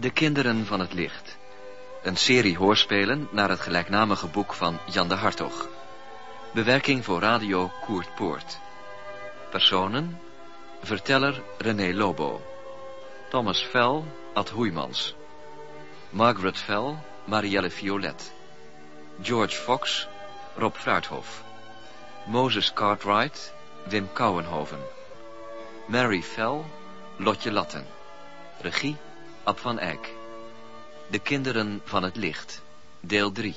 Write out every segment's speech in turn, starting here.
De Kinderen van het Licht. Een serie hoorspelen naar het gelijknamige boek van Jan de Hartog. Bewerking voor radio Koert Poort. Personen. Verteller René Lobo. Thomas Vel, Ad Hoeimans. Margaret Vel, Marielle Violet. George Fox, Rob Fruithof. Moses Cartwright, Wim Kouwenhoven. Mary Vel, Lotje Latten. Regie, Ab van Eyck. De Kinderen van het Licht, deel 3.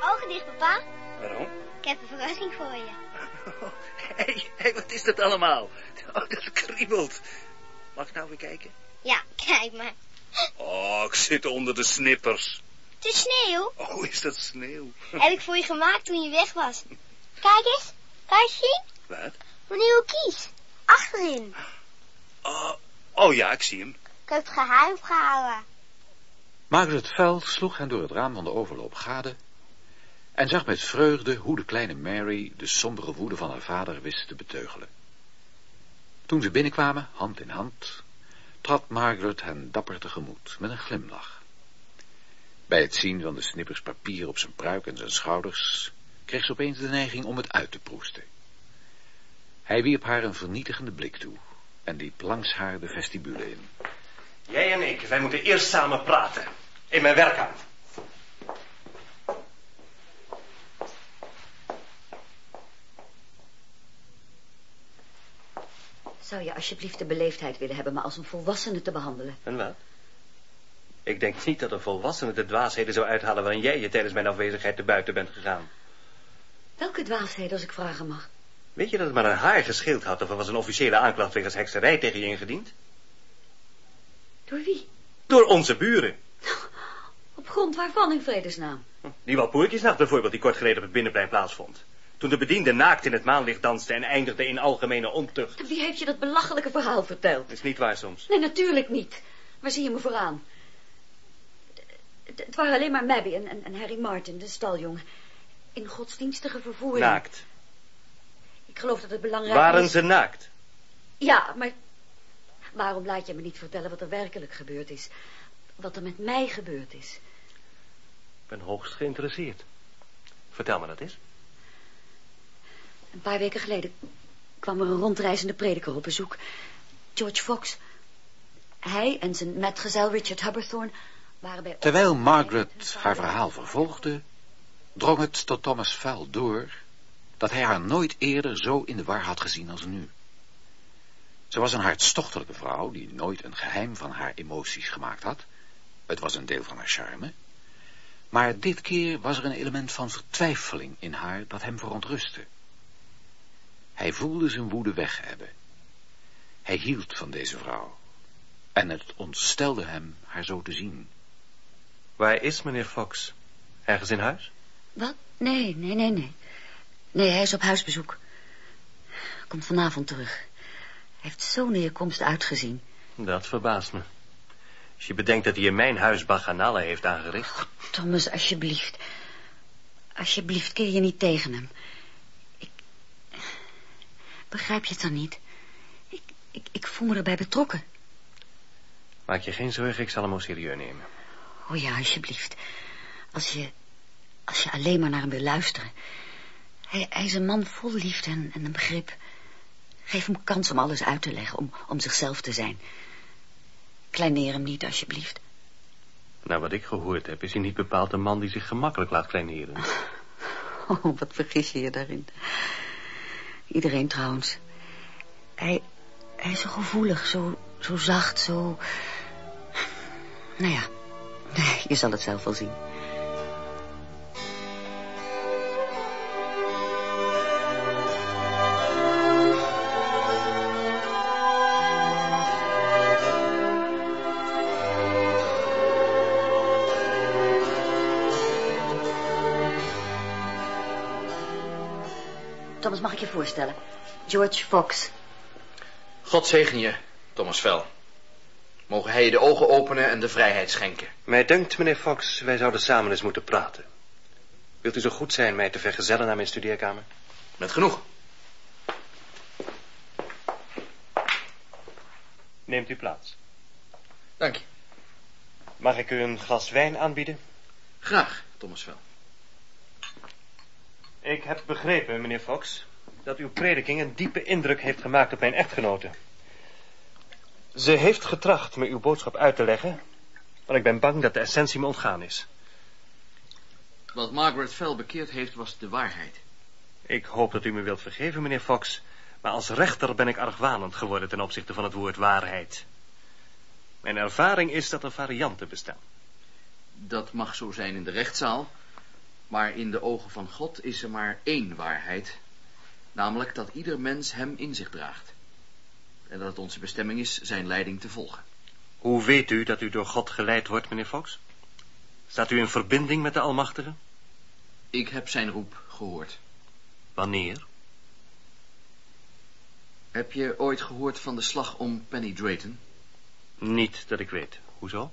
Ogen dicht, papa. Waarom? Ik heb een verrassing voor je. Hé, hey, hey, wat is dat allemaal? Oh, dat kriebelt. Mag ik nou weer kijken? Ja, kijk maar. Oh, ik zit onder de snippers. Het is sneeuw. Oh, is dat sneeuw? Heb ik voor je gemaakt toen je weg was. Kijk eens. Kan je zien? Wat? Mijn nieuwe kies. Achterin. Oh, oh ja, ik zie hem. Ik heb het geheim gehouden. Margaret Vel sloeg hen door het raam van de overloop gade en zag met vreugde hoe de kleine Mary de sombere woede van haar vader wist te beteugelen. Toen ze binnenkwamen, hand in hand, trad Margaret hen dapper tegemoet met een glimlach. Bij het zien van de snippers papier op zijn pruik en zijn schouders, kreeg ze opeens de neiging om het uit te proesten. Hij wierp haar een vernietigende blik toe en liep langs haar de vestibule in. Jij en ik, wij moeten eerst samen praten. In mijn werkkamer. Zou je alsjeblieft de beleefdheid willen hebben me als een volwassene te behandelen? En wat? Ik denk niet dat een volwassene de dwaasheden zou uithalen waarin jij je tijdens mijn afwezigheid te buiten bent gegaan. Welke dwaasheid, als ik vragen mag? Weet je dat het maar een haar gescheeld had of er was een officiële aanklacht wegens hekserij tegen je ingediend? Door wie? Door onze buren. Op grond waarvan in vredesnaam? Die Walpoertjesnacht bijvoorbeeld die kort geleden op het binnenplein plaatsvond. Toen de bediende naakt in het maanlicht danste en eindigde in algemene ontucht. Wie heeft je dat belachelijke verhaal verteld? Dat is niet waar soms. Nee, natuurlijk niet. Waar zie je me vooraan? Het- waren alleen maar Mabby en, en, en Harry Martin, de staljongen. In godsdienstige vervoering. Naakt. Ik geloof dat het belangrijk Waren is... ze naakt? Ja, maar waarom laat je me niet vertellen wat er werkelijk gebeurd is? Wat er met mij gebeurd is? Ik ben hoogst geïnteresseerd. Vertel me dat eens. Een paar weken geleden kwam er een rondreizende prediker op bezoek. George Fox. Hij en zijn metgezel Richard Hubberthorne waren bij... Terwijl Margaret haar verhaal vervolgde, drong het tot Thomas Vel door dat hij haar nooit eerder zo in de war had gezien als nu. Ze was een hartstochtelijke vrouw die nooit een geheim van haar emoties gemaakt had. Het was een deel van haar charme. Maar dit keer was er een element van vertwijfeling in haar dat hem verontrustte. Hij voelde zijn woede weg hebben. Hij hield van deze vrouw. En het ontstelde hem haar zo te zien. Waar is meneer Fox? Ergens in huis? Wat? Nee, nee, nee, nee. Nee, hij is op huisbezoek. Komt vanavond terug. Hij heeft zo neerkomst uitgezien. Dat verbaast me. Als je bedenkt dat hij in mijn huis bacchanalen heeft aangericht. Thomas, alsjeblieft. Alsjeblieft, keer je niet tegen hem. Begrijp je het dan niet? Ik, ik, ik voel me erbij betrokken. Maak je geen zorgen, ik zal hem ook serieus nemen. Oh ja, alsjeblieft. Als je... Als je alleen maar naar hem wil luisteren. Hij, hij is een man vol liefde en, en een begrip. Geef hem kans om alles uit te leggen, om, om zichzelf te zijn. Kleineer hem niet, alsjeblieft. Nou, wat ik gehoord heb, is hij niet bepaald een man die zich gemakkelijk laat kleineren. Oh, wat vergis je je daarin. Iedereen trouwens. Hij, hij is zo gevoelig, zo, zo zacht, zo... Nou ja, je zal het zelf wel zien. Voorstellen? George Fox. God zegen je, Thomas Vel. Mogen hij je de ogen openen en de vrijheid schenken. Mij dunkt, meneer Fox, wij zouden samen eens moeten praten. Wilt u zo goed zijn mij te vergezellen naar mijn studeerkamer? Met genoeg. Neemt u plaats. Dank je. Mag ik u een glas wijn aanbieden? Graag, Thomas Vel. Ik heb begrepen, meneer Fox, dat uw prediking een diepe indruk heeft gemaakt op mijn echtgenote. Ze heeft getracht me uw boodschap uit te leggen, maar ik ben bang dat de essentie me ontgaan is. Wat Margaret Vel bekeerd heeft, was de waarheid. Ik hoop dat u me wilt vergeven, meneer Fox, maar als rechter ben ik argwanend geworden ten opzichte van het woord waarheid. Mijn ervaring is dat er varianten bestaan. Dat mag zo zijn in de rechtszaal, maar in de ogen van God is er maar één waarheid, namelijk dat ieder mens hem in zich draagt. En dat het onze bestemming is zijn leiding te volgen. Hoe weet u dat u door God geleid wordt, meneer Fox? Staat u in verbinding met de Almachtige? Ik heb zijn roep gehoord. Wanneer? Heb je ooit gehoord van de slag om Penny Drayton? Niet dat ik weet. Hoezo?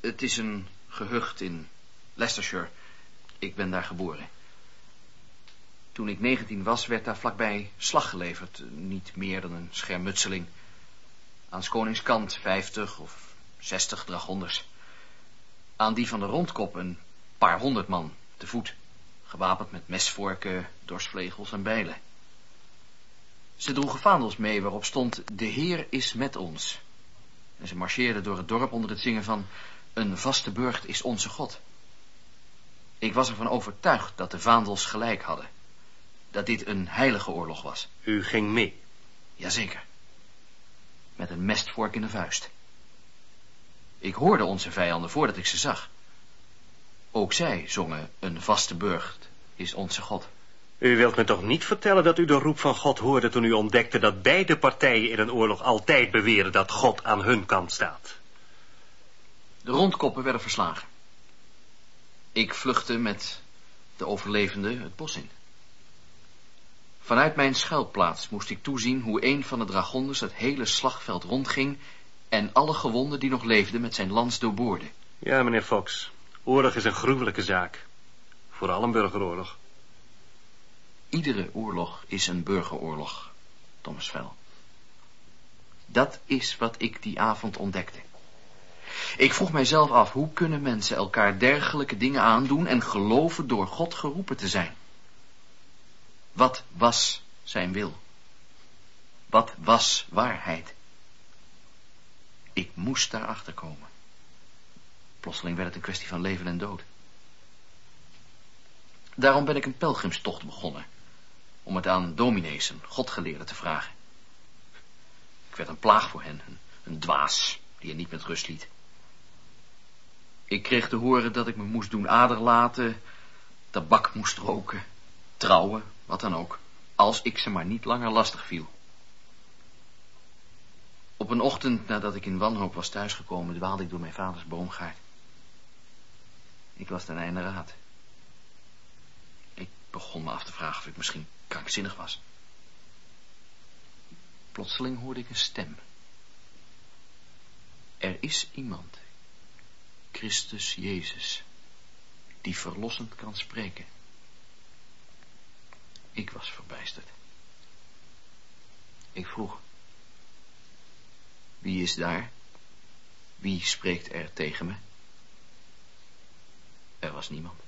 Het is een gehucht in Leicestershire. Ik ben daar geboren. Toen ik 19 was, werd daar vlakbij slag geleverd. Niet meer dan een schermutseling. Aan konings kant 50 of 60 dragonders. Aan die van de rondkop een paar honderd man, te voet. Gewapend met mesvorken, dorsvlegels en bijlen. Ze droegen vaandels mee waarop stond, de Heer is met ons. En ze marcheerden door het dorp onder het zingen van, een vaste burcht is onze God. Ik was ervan overtuigd dat de vaandels gelijk hadden. Dat dit een heilige oorlog was. U ging mee? Jazeker. Met een mestvork in de vuist. Ik hoorde onze vijanden voordat ik ze zag. Ook zij zongen, een vaste burcht is onze God. U wilt me toch niet vertellen dat u de roep van God hoorde toen u ontdekte dat beide partijen in een oorlog altijd beweren dat God aan hun kant staat? De rondkoppen werden verslagen. Ik vluchtte met de overlevende het bos in. Vanuit mijn schuilplaats moest ik toezien hoe een van de dragonders het hele slagveld rondging en alle gewonden die nog leefden met zijn lans doorboorde. Ja, meneer Fox. Oorlog is een gruwelijke zaak. Vooral een burgeroorlog. Iedere oorlog is een burgeroorlog, Thomas Vel. Dat is wat ik die avond ontdekte. Ik vroeg mijzelf af, hoe kunnen mensen elkaar dergelijke dingen aandoen en geloven door God geroepen te zijn? Wat was zijn wil? Wat was waarheid? Ik moest daarachter komen. Plotseling werd het een kwestie van leven en dood. Daarom ben ik een pelgrimstocht begonnen, om het aan dominees en godgeleerden te vragen. Ik werd een plaag voor hen, een, een dwaas die je niet met rust liet. Ik kreeg te horen dat ik me moest doen aderlaten, tabak moest roken, trouwen, wat dan ook, als ik ze maar niet langer lastig viel. Op een ochtend nadat ik in wanhoop was thuisgekomen, dwaalde ik door mijn vaders boomgaard. Ik was ten einde raad. Ik begon me af te vragen of ik misschien krankzinnig was. Plotseling hoorde ik een stem. Er is iemand, Christus Jezus, die verlossend kan spreken. Ik was verbijsterd. Ik vroeg, wie is daar? Wie spreekt er tegen me? Er was niemand.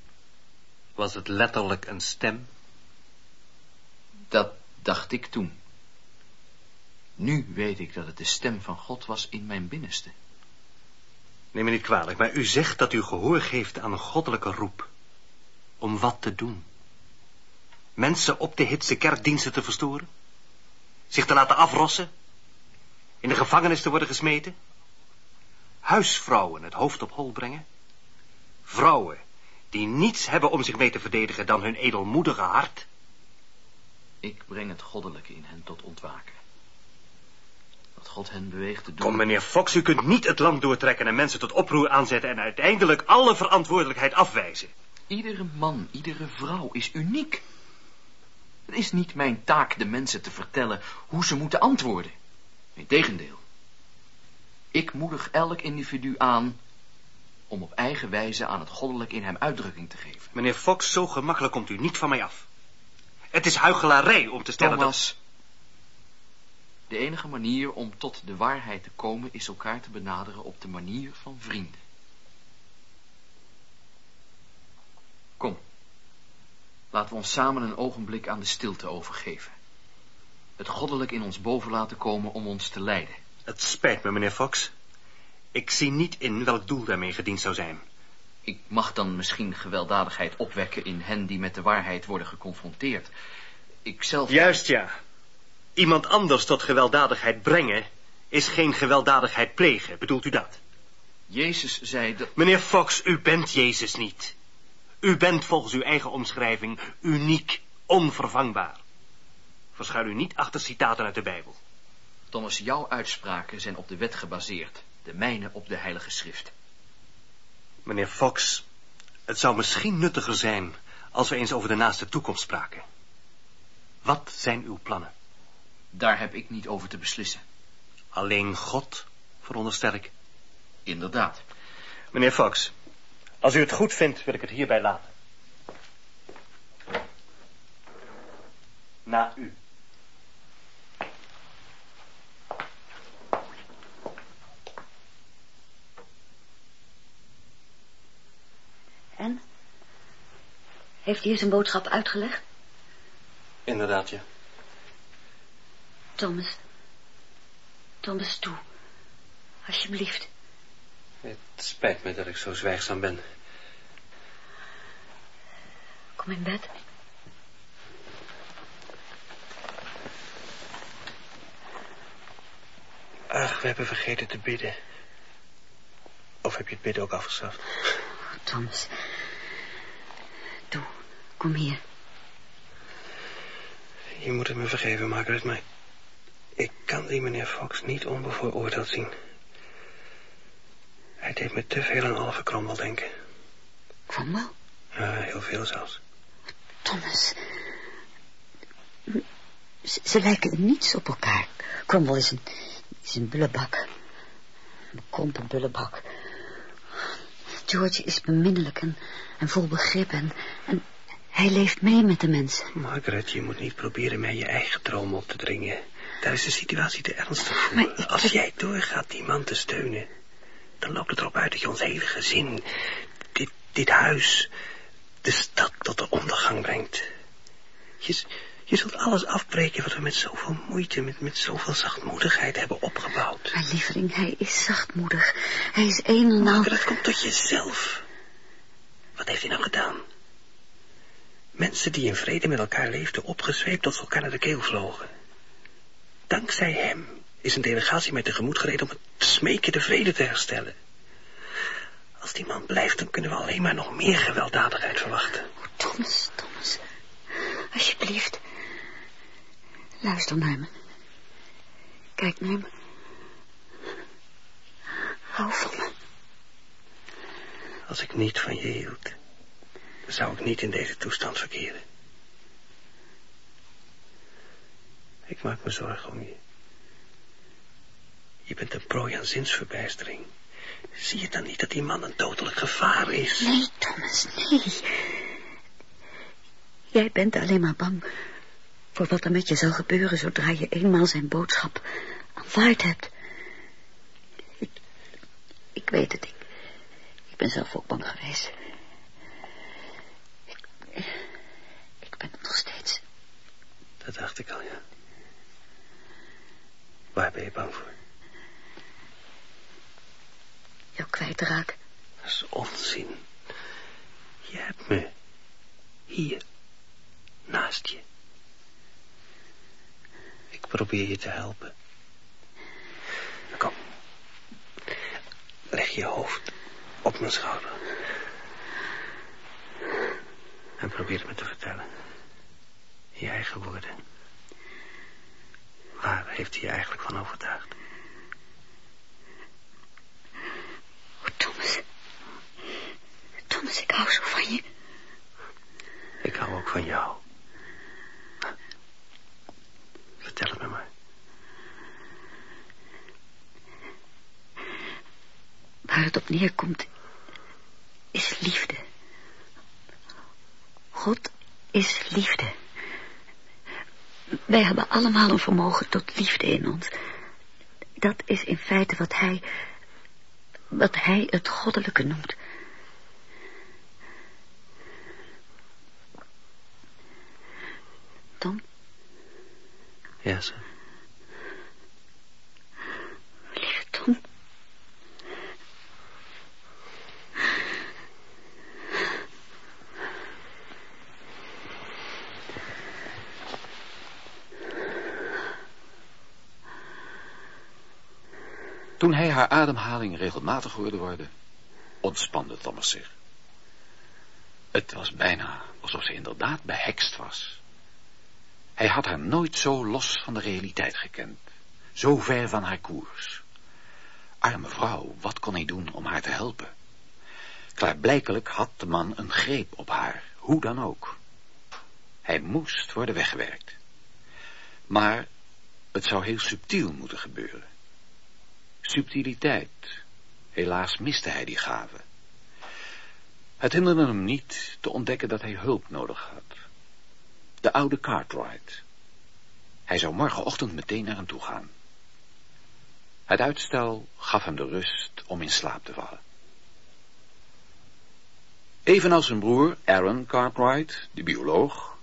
Was het letterlijk een stem? Dat dacht ik toen. Nu weet ik dat het de stem van God was in mijn binnenste. Neem me niet kwalijk, maar u zegt dat u gehoor geeft aan een goddelijke roep. Om wat te doen? Mensen op de hitse kerkdiensten te verstoren? Zich te laten afrossen? In de gevangenis te worden gesmeten? Huisvrouwen het hoofd op hol brengen? Vrouwen die niets hebben om zich mee te verdedigen dan hun edelmoedige hart? Ik breng het goddelijke in hen tot ontwaken. Wat God hen beweegt te doen... Kom, meneer Fox, u kunt niet het land doortrekken en mensen tot oproer aanzetten en uiteindelijk alle verantwoordelijkheid afwijzen. Iedere man, iedere vrouw is uniek. Het is niet mijn taak de mensen te vertellen hoe ze moeten antwoorden. Integendeel. Ik moedig elk individu aan om op eigen wijze aan het goddelijk in hem uitdrukking te geven. Meneer Fox, zo gemakkelijk komt u niet van mij af. Het is huichelarij om te stellen Thomas, de enige manier om tot de waarheid te komen is elkaar te benaderen op de manier van vrienden. Kom, laten we ons samen een ogenblik aan de stilte overgeven. Het goddelijk in ons boven laten komen om ons te leiden. Het spijt me, meneer Fox. Ik zie niet in welk doel daarmee gediend zou zijn. Ik mag dan misschien gewelddadigheid opwekken in hen die met de waarheid worden geconfronteerd. Ik zelf... Juist, ja. Iemand anders tot gewelddadigheid brengen is geen gewelddadigheid plegen. Bedoelt u dat? Jezus zei dat... Meneer Fox, u bent Jezus niet. U bent volgens uw eigen omschrijving uniek, onvervangbaar. Verschuil u niet achter citaten uit de Bijbel. Thomas, jouw uitspraken zijn op de wet gebaseerd. De mijne op de heilige schrift. Meneer Fox, het zou misschien nuttiger zijn als we eens over de naaste toekomst spraken. Wat zijn uw plannen? Daar heb ik niet over te beslissen. Alleen God, veronderstel ik. Inderdaad. Meneer Fox, als u het goed vindt, wil ik het hierbij laten. Na u. En? Heeft hij zijn boodschap uitgelegd? Inderdaad, ja. Thomas. Thomas, toe. Alsjeblieft. Het spijt me dat ik zo zwijgzaam ben. Kom in bed. Ach, we hebben vergeten te bidden. Of heb je het bidden ook afgeschaft? Oh, Thomas. Toe, kom hier. Je moet het me vergeven, Margaret, maar... ik kan die meneer Fox niet onbevooroordeeld zien. Hij deed me te veel aan Oliver Cromwell denken. Cromwell? Ja, heel veel zelfs. Thomas. Ze, ze lijken niets op elkaar. Cromwell is een, is een bullebak. Een bekrompen bullebak. George is beminnelijk en, en vol begrip en, en hij leeft mee met de mensen. Margaret, je moet niet proberen mij je eigen droom op te dringen. Daar is de situatie te ernstig voor. Maar Als jij doorgaat die man te steunen... dan loopt het erop uit dat je ons hele gezin... dit, dit huis... de stad tot de ondergang brengt. Je, je zult alles afbreken wat we met zoveel moeite... met, met zoveel zachtmoedigheid hebben opgebouwd. Maar lieveling, hij is zachtmoedig. Hij is een en al... Margaret, kom tot jezelf. Wat heeft hij nou gedaan? Mensen die in vrede met elkaar leefden, opgezweept tot ze elkaar naar de keel vlogen. Dankzij hem is een delegatie mij tegemoet gereden om het smeken de vrede te herstellen. Als die man blijft, dan kunnen we alleen maar nog meer gewelddadigheid verwachten. Oh, Thomas, Thomas. Alsjeblieft. Luister naar me. Kijk naar me. Hou van me. Als ik niet van je hield, zou ik niet in deze toestand verkeren. Ik maak me zorgen om je. Je bent een prooi aan zinsverbijstering. Zie je dan niet dat die man een dodelijk gevaar is? Nee, Thomas, nee. Jij bent alleen maar bang voor wat er met je zal gebeuren zodra je eenmaal zijn boodschap aanvaard hebt. Ik, ik weet het, ik, ik ben zelf ook bang geweest. Ik, ik ben het nog steeds. Dat dacht ik al, ja. Waar ben je bang voor? Jou kwijtraken. Dat is onzin. Je hebt me. Hier. Naast je. Ik probeer je te helpen. Kom. Leg je hoofd op mijn schouder. En probeer het me te vertellen. Je eigen woorden. Waar heeft hij je eigenlijk van overtuigd? Thomas, ik hou zo van je. Ik hou ook van jou. Vertel het me maar. Waar het op neerkomt, is liefde. God is liefde. Wij hebben allemaal een vermogen tot liefde in ons. Dat is in feite wat hij, wat hij het goddelijke noemt. Ja. Lieve Tom. Toen hij haar ademhaling regelmatig hoorde worden, ontspande Thomas zich. Het was bijna alsof ze inderdaad behekst was. Hij had haar nooit zo los van de realiteit gekend, zo ver van haar koers. Arme vrouw, wat kon hij doen om haar te helpen? Klaarblijkelijk had de man een greep op haar, hoe dan ook. Hij moest worden weggewerkt. Maar het zou heel subtiel moeten gebeuren. Subtiliteit. Helaas miste hij die gave. Het hinderde hem niet te ontdekken dat hij hulp nodig had. De oude Cartwright. Hij zou morgenochtend meteen naar hem toe gaan. Het uitstel gaf hem de rust om in slaap te vallen. Evenals zijn broer Aaron Cartwright, de bioloog,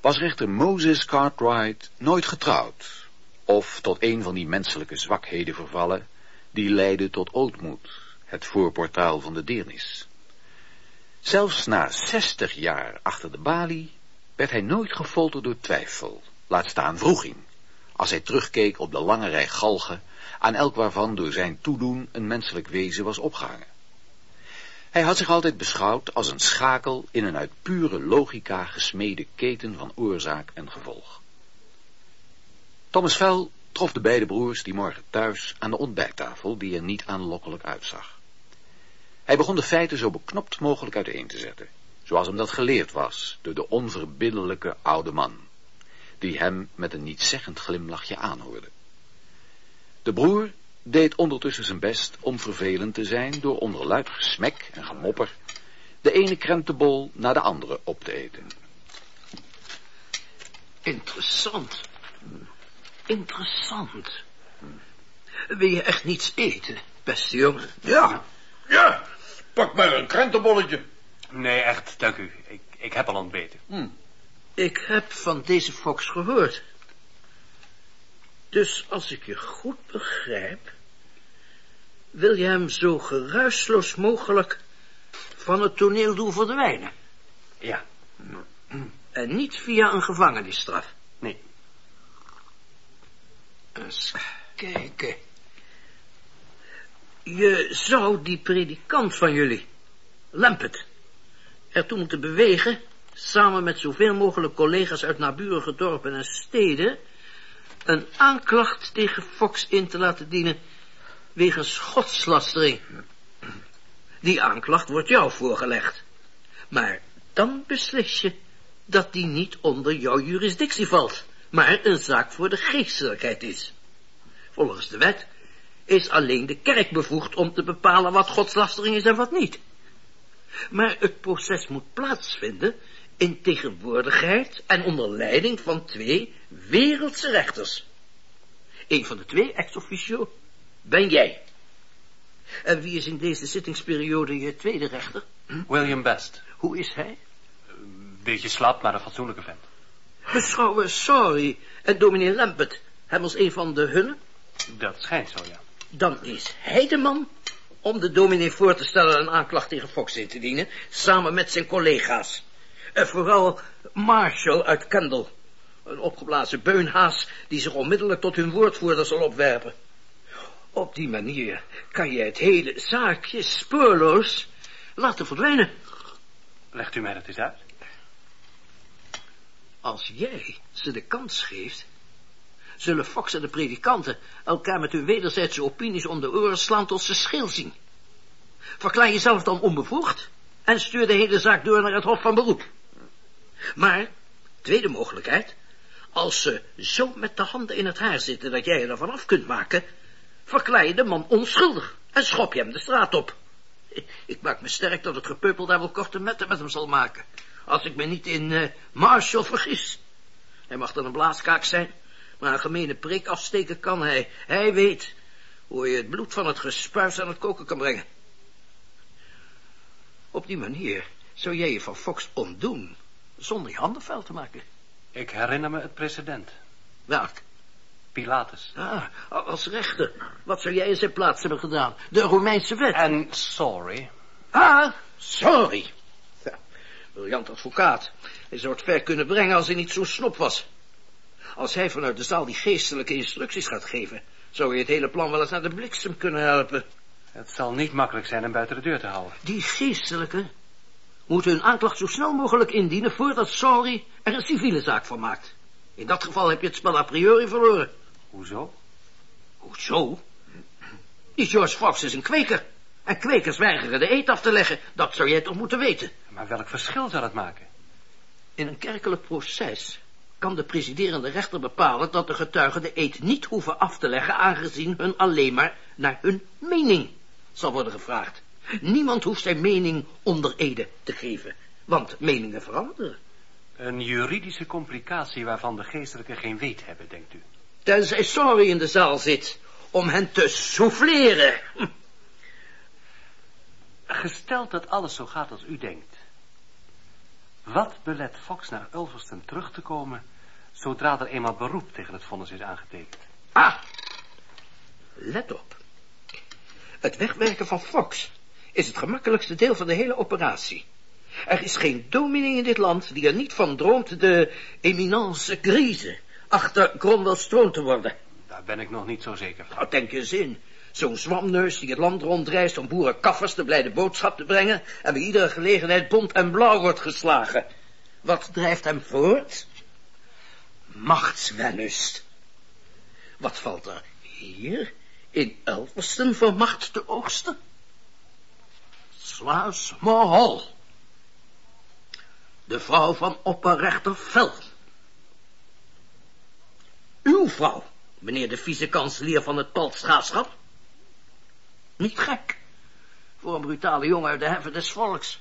was rechter Moses Cartwright nooit getrouwd, of tot een van die menselijke zwakheden vervallen, die leiden tot ootmoed, het voorportaal van de deernis. Zelfs na zestig jaar achter de balie werd hij nooit gefolterd door twijfel, laat staan vroeging, als hij terugkeek op de lange rij galgen, aan elk waarvan door zijn toedoen een menselijk wezen was opgehangen. Hij had zich altijd beschouwd als een schakel in een uit pure logica gesmede keten van oorzaak en gevolg. Thomas Vel trof de beide broers die morgen thuis aan de ontbijttafel die er niet aanlokkelijk uitzag. Hij begon de feiten zo beknopt mogelijk uiteen te zetten, zoals hem dat geleerd was door de onverbiddelijke oude man, die hem met een nietszeggend glimlachje aanhoorde. De broer deed ondertussen zijn best om vervelend te zijn door onder luid gesmek en gemopper de ene krentenbol na de andere op te eten. Interessant. Interessant. Wil je echt niets eten, beste jongen? Ja, ja. Pak maar een krentenbolletje. Nee, echt, dank u. Ik, ik heb al ontbeten. Hm. Ik heb van deze Fox gehoord. Dus als ik je goed begrijp, wil je hem zo geruisloos mogelijk van het toneel doen verdwijnen. Ja. En niet via een gevangenisstraf. Nee. Eens kijken. Je zou die predikant van jullie, Lampet, ertoe moeten bewegen, samen met zoveel mogelijk collega's uit naburige dorpen en steden, een aanklacht tegen Fox in te laten dienen wegens godslastering. Die aanklacht wordt jou voorgelegd. Maar dan beslis je dat die niet onder jouw jurisdictie valt, maar een zaak voor de geestelijkheid is. Volgens de wet is alleen de kerk bevoegd om te bepalen wat godslastering is en wat niet. Maar het proces moet plaatsvinden in tegenwoordigheid en onder leiding van twee wereldse rechters. Een van de twee, ex officio, ben jij. En wie is in deze zittingsperiode je tweede rechter? William Best. Hoe is hij? Beetje slap, maar een fatsoenlijke vent. Beschouwen Sorry en dominee Lambert hem als een van de hunne? Dat schijnt zo, ja. Dan is hij de man om de dominee voor te stellen een aanklacht tegen Fox in te dienen, samen met zijn collega's. En vooral Marshall uit Kendall, een opgeblazen beunhaas die zich onmiddellijk tot hun woordvoerder zal opwerpen. Op die manier kan je het hele zaakje spoorloos laten verdwijnen. Legt u mij dat eens uit? Als jij ze de kans geeft, zullen Fox en de predikanten elkaar met hun wederzijdse opinies om de oren slaan tot ze schil zien. Verklaar jezelf dan onbevoegd en stuur de hele zaak door naar het Hof van Beroep. Maar, tweede mogelijkheid, als ze zo met de handen in het haar zitten dat jij er vanaf kunt maken, verklaar je de man onschuldig en schop je hem de straat op. Ik maak me sterk dat het gepeupel daar wel korte metten met hem zal maken. Als ik me niet in uh, Marshall vergis. Hij mag dan een blaaskaak zijn, maar een gemene prik afsteken kan hij. Hij weet hoe je het bloed van het gespuis aan het koken kan brengen. Op die manier zou jij je van Fox ontdoen, zonder je handen vuil te maken. Ik herinner me het precedent. Welk? Pilatus. Ah, als rechter. Wat zou jij in zijn plaats hebben gedaan? De Romeinse wet. En sorry. Ah, sorry. Ja, briljant advocaat. Hij zou het ver kunnen brengen als hij niet zo snop was. Als hij vanuit de zaal die geestelijke instructies gaat geven... zou je het hele plan wel eens naar de bliksem kunnen helpen. Het zal niet makkelijk zijn hem buiten de deur te houden. Die geestelijke moeten hun aanklacht zo snel mogelijk indienen... voordat Sorry er een civiele zaak van maakt. In dat geval heb je het spel a priori verloren. Hoezo? Hoezo? Die George Fox is een kweker. En kwekers weigeren de eet af te leggen. Dat zou jij toch moeten weten. Maar welk verschil zou dat maken? In een kerkelijk proces kan de presiderende rechter bepalen dat de getuigen de eed niet hoeven af te leggen, aangezien hun alleen maar naar hun mening zal worden gevraagd. Niemand hoeft zijn mening onder ede te geven, want meningen veranderen. Een juridische complicatie waarvan de geestelijken geen weet hebben, denkt u? Tenzij Sorry in de zaal zit om hen te souffleren. Gesteld dat alles zo gaat als u denkt. Wat belet Fox naar Ulverston terug te komen... zodra er eenmaal beroep tegen het vonnis is aangetekend? Ah, let op. Het wegwerken van Fox is het gemakkelijkste deel van de hele operatie. Er is geen dominee in dit land die er niet van droomt de eminence grise achter Cromwell's troon te worden. Daar ben ik nog niet zo zeker van. Nou, denk eens in. Zo'n zwamneus die het land rondreist om boerenkaffers de blijde boodschap te brengen... en bij iedere gelegenheid bont en blauw wordt geslagen. Wat drijft hem voort? Machtswellust. Wat valt er hier in Elverston van macht te oogsten? Slaas Mahal. De vrouw van opperrechter Vel. Uw vrouw, meneer de vice-kanselier van het Paltstraatschap. Niet gek, voor een brutale jongen uit de heffen des volks.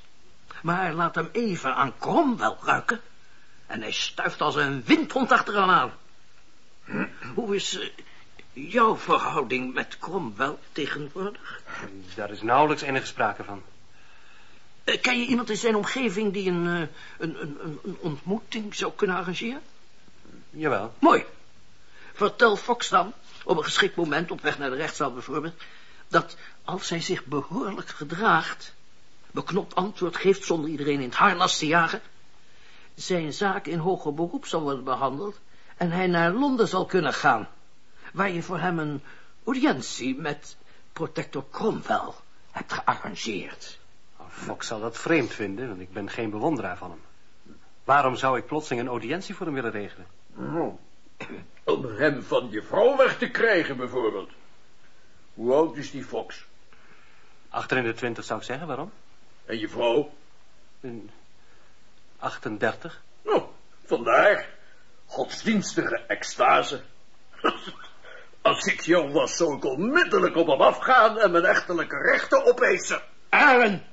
Maar laat hem even aan Cromwell ruiken, en hij stuift als een windhond achteraan aan. Hoe is uh, jouw verhouding met Cromwell tegenwoordig? Daar is nauwelijks enige sprake van. Uh, ken je iemand in zijn omgeving die een, uh, een, een, een ontmoeting zou kunnen arrangeren? Jawel. Mooi. Vertel Fox dan, op een geschikt moment, op weg naar de rechtszaal bijvoorbeeld, dat als hij zich behoorlijk gedraagt, beknopt antwoord geeft zonder iedereen in het harnas te jagen, zijn zaak in hoger beroep zal worden behandeld en hij naar Londen zal kunnen gaan, waar je voor hem een audiëntie met protector Cromwell hebt gearrangeerd. Fox zal dat vreemd vinden, want ik ben geen bewonderaar van hem. Waarom zou ik plotseling een audiëntie voor hem willen regelen? Oh. Om hem van je vrouw weg te krijgen, bijvoorbeeld. Hoe oud is die Fox? Achter in de twintig zou ik zeggen, waarom? En je vrouw? In 38. Nou, vandaar. Godsdienstige extase. Als ik jou was, zou ik onmiddellijk op hem afgaan en mijn echtelijke rechten opeisen. Aaron,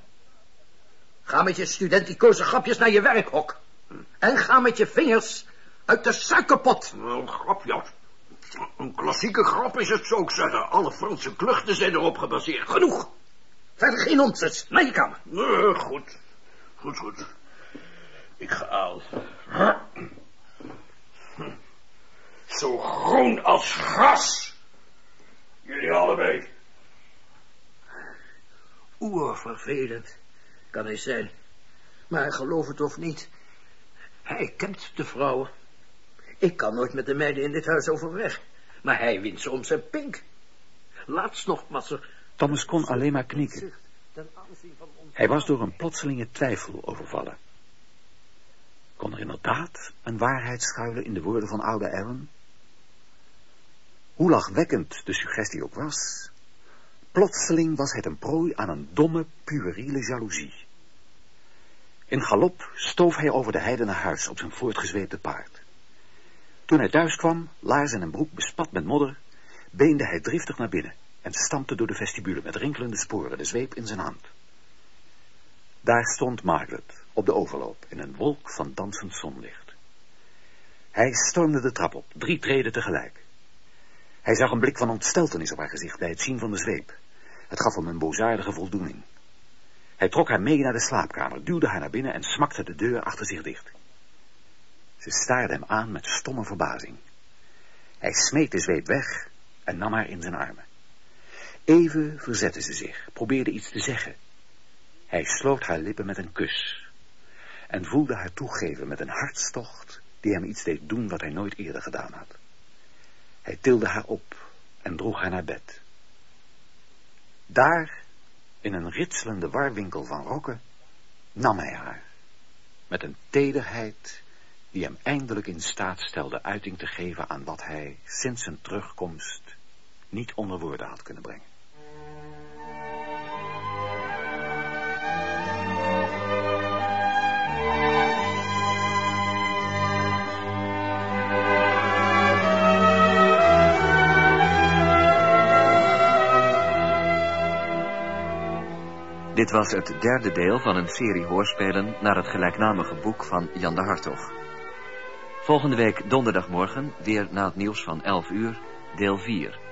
ga met je studenticoze grapjes naar je werkhok. En ga met je vingers uit de suikerpot. Een grapje. Een klassieke grap is het, zou ik zeggen. Alle Franse kluchten zijn erop gebaseerd. Genoeg. Verder geen nonsens. Naar je kamer. Nee, goed. Goed, goed. Ik ga aan. Zo groen als gras. Jullie allebei. Oervervelend kan hij zijn. Maar geloof het of niet, hij kent de vrouwen. Ik kan nooit met de meiden in dit huis overweg. Maar hij wint ze om zijn pink. Laatst nog was er... Thomas kon alleen maar knikken. Hij was door een plotselinge twijfel overvallen. Kon er inderdaad een waarheid schuilen in de woorden van oude Aaron? Hoe lachwekkend de suggestie ook was, plotseling was hij een prooi aan een domme, pueriele jaloezie. In galop stoof hij over de heide naar huis op zijn voortgezweepte paard. Toen hij thuis kwam, laarzen en broek bespat met modder, beende hij driftig naar binnen. en stampte door de vestibule met rinkelende sporen, de zweep in zijn hand. Daar stond Margaret op de overloop in een wolk van dansend zonlicht. Hij stormde de trap op, drie treden tegelijk. Hij zag een blik van ontsteltenis op haar gezicht bij het zien van de zweep. Het gaf hem een bozaardige voldoening. Hij trok haar mee naar de slaapkamer, duwde haar naar binnen en smakte de deur achter zich dicht. Ze staarde hem aan met stomme verbazing. Hij smeet de zweep weg en nam haar in zijn armen. Even verzette ze zich, probeerde iets te zeggen. Hij sloot haar lippen met een kus en voelde haar toegeven met een hartstocht die hem iets deed doen wat hij nooit eerder gedaan had. Hij tilde haar op en droeg haar naar bed. Daar, in een ritselende warwinkel van rokken, nam hij haar, met een tederheid die hem eindelijk in staat stelde uiting te geven aan wat hij sinds zijn terugkomst niet onder woorden had kunnen brengen. Dit was het derde deel van een serie hoorspelen naar het gelijknamige boek van Jan de Hartog. Volgende week donderdagmorgen, weer na het nieuws van 11 uur, deel 4.